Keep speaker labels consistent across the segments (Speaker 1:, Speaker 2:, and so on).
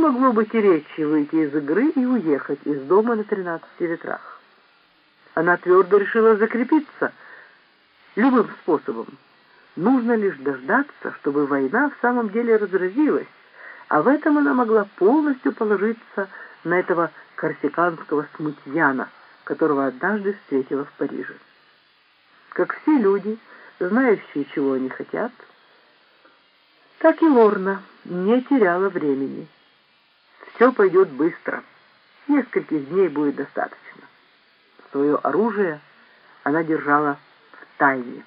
Speaker 1: могло быть и речи выйти из игры и уехать из дома на тринадцати ветрах. Она твердо решила закрепиться любым способом. Нужно лишь дождаться, чтобы война в самом деле разразилась, а в этом она могла полностью положиться на этого корсиканского смутьяна, которого однажды встретила в Париже. Как все люди, знающие, чего они хотят, так и Лорна не теряла времени. Все пойдет быстро. Нескольких дней будет достаточно. Свое оружие она держала в тайне.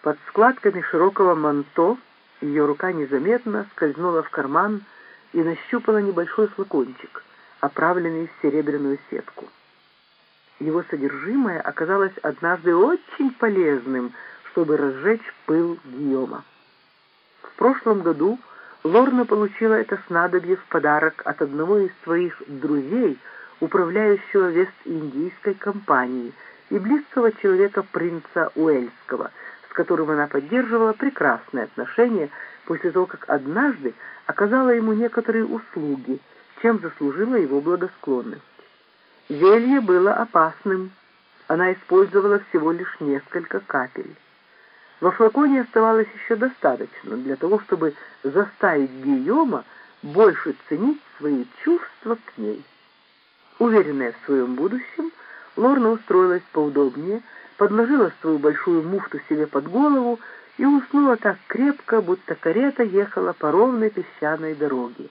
Speaker 1: Под складками широкого манто ее рука незаметно скользнула в карман и нащупала небольшой флакончик, оправленный в серебряную сетку. Его содержимое оказалось однажды очень полезным, чтобы разжечь пыл Гийома. В прошлом году Лорна получила это снадобье в подарок от одного из своих друзей, управляющего Вест-Индийской компанией и близкого человека принца Уэльского, с которым она поддерживала прекрасные отношения после того, как однажды оказала ему некоторые услуги, чем заслужила его благосклонность. Зелье было опасным. Она использовала всего лишь несколько капель. Во флаконе оставалось еще достаточно для того, чтобы заставить Гийома больше ценить свои чувства к ней. Уверенная в своем будущем, Лорна устроилась поудобнее, подложила свою большую муфту себе под голову и уснула так крепко, будто карета ехала по ровной песчаной дороге,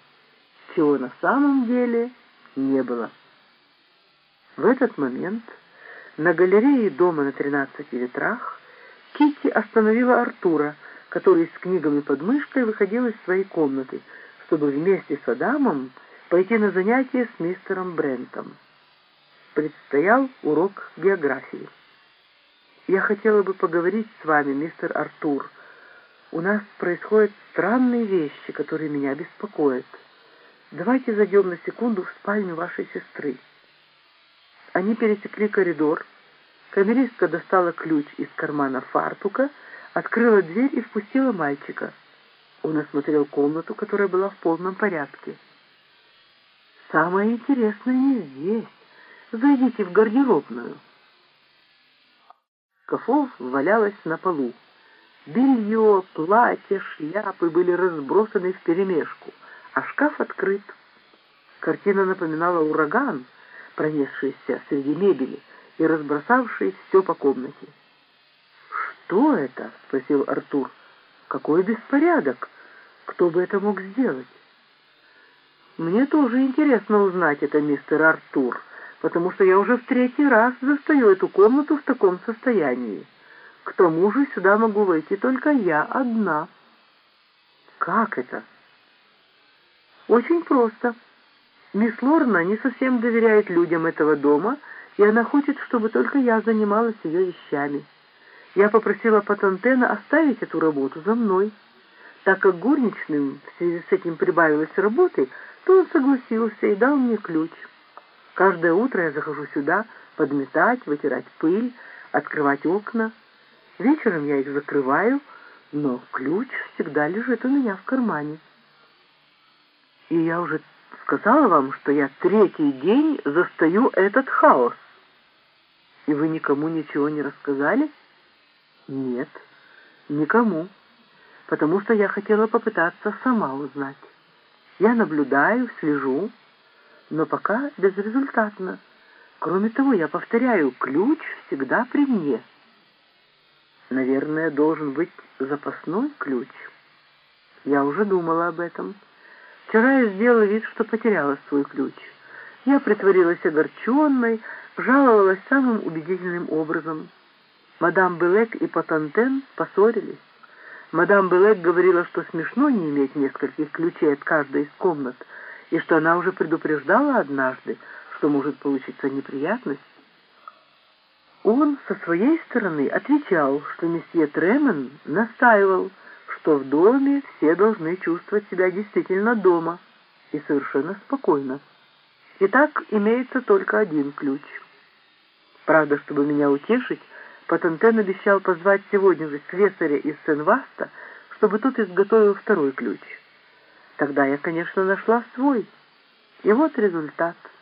Speaker 1: чего на самом деле не было. В этот момент на галерее дома на тринадцати ветрах Китти остановила Артура, который с книгами под мышкой выходил из своей комнаты, чтобы вместе с Адамом пойти на занятия с мистером Брентом. Предстоял урок географии. «Я хотела бы поговорить с вами, мистер Артур. У нас происходят странные вещи, которые меня беспокоят. Давайте зайдем на секунду в спальню вашей сестры». Они пересекли коридор, Камеристка достала ключ из кармана фартука, открыла дверь и впустила мальчика. Он осмотрел комнату, которая была в полном порядке. «Самое интересное не здесь. Зайдите в гардеробную». Шкафов валялось на полу. Белье, платье, шляпы были разбросаны вперемешку, а шкаф открыт. Картина напоминала ураган, пронесшийся среди мебели, и разбросавший все по комнате. «Что это?» — спросил Артур. «Какой беспорядок! Кто бы это мог сделать?» «Мне тоже интересно узнать это, мистер Артур, потому что я уже в третий раз застаю эту комнату в таком состоянии. К тому же сюда могу войти только я одна». «Как это?» «Очень просто. Мисс Лорна не совсем доверяет людям этого дома, — и она хочет, чтобы только я занималась ее вещами. Я попросила Патантена оставить эту работу за мной. Так как горничным в связи с этим прибавилось работы, то он согласился и дал мне ключ. Каждое утро я захожу сюда подметать, вытирать пыль, открывать окна. Вечером я их закрываю, но ключ всегда лежит у меня в кармане. И я уже сказала вам, что я третий день застаю этот хаос. «И вы никому ничего не рассказали?» «Нет, никому, потому что я хотела попытаться сама узнать. Я наблюдаю, слежу, но пока безрезультатно. Кроме того, я повторяю, ключ всегда при мне. Наверное, должен быть запасной ключ. Я уже думала об этом. Вчера я сделала вид, что потеряла свой ключ. Я притворилась огорченной, жаловалась самым убедительным образом. Мадам Белек и Патантен поссорились. Мадам Белек говорила, что смешно не иметь нескольких ключей от каждой из комнат, и что она уже предупреждала однажды, что может получиться неприятность. Он со своей стороны отвечал, что месье Тремен настаивал, что в доме все должны чувствовать себя действительно дома и совершенно спокойно. Итак, имеется только один ключ — Правда, чтобы меня утешить, Патентен обещал позвать сегодня же слесаря из Сен-Васта, чтобы тот изготовил второй ключ. Тогда я, конечно, нашла свой. И вот результат –